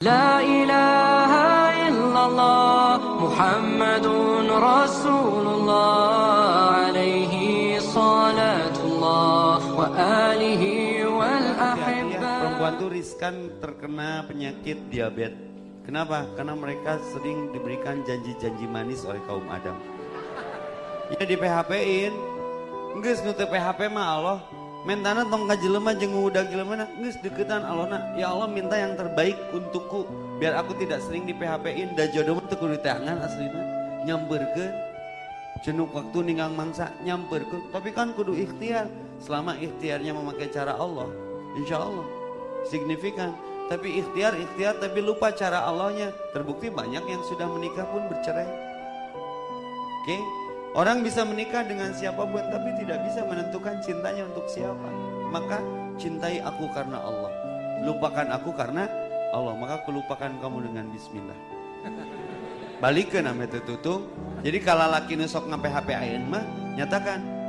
لا إله إلا الله محمد رسول الله عليه صلاة الله وآله Hati-hati ya, والأحبة perempuan tuh riskan terkena penyakit diabetes. Kenapa? Karena mereka sering diberikan janji-janji manis oleh kaum Adam. Ya di PHP-in. Geus nu teu PHP mah Allah. Mentana tong ka jelema jeung udah jelema geus deketan Allah Ya Allah minta yang terbaik untukku biar aku tidak sering di PHP-in da jodoh mah teu kudu tangan aslina. Nyamperkeun. Cenuk waktu ninggang mangsa nyamperkeun. Tapi kan kudu ikhtiar. Selama ikhtiarnya memakai cara Allah, insya Allah signifikan. Tapi ikhtiar, ikhtiar, tapi lupa cara Allahnya. Terbukti banyak yang sudah menikah pun bercerai. Oke, orang bisa menikah dengan siapa pun, tapi tidak bisa menentukan cintanya untuk siapa. Maka cintai aku karena Allah, lupakan aku karena Allah. Maka kelupakan kamu dengan Bismillah. Balik ke nama tutung. Jadi kalau laki nusok ngape HP ayen mah, nyatakan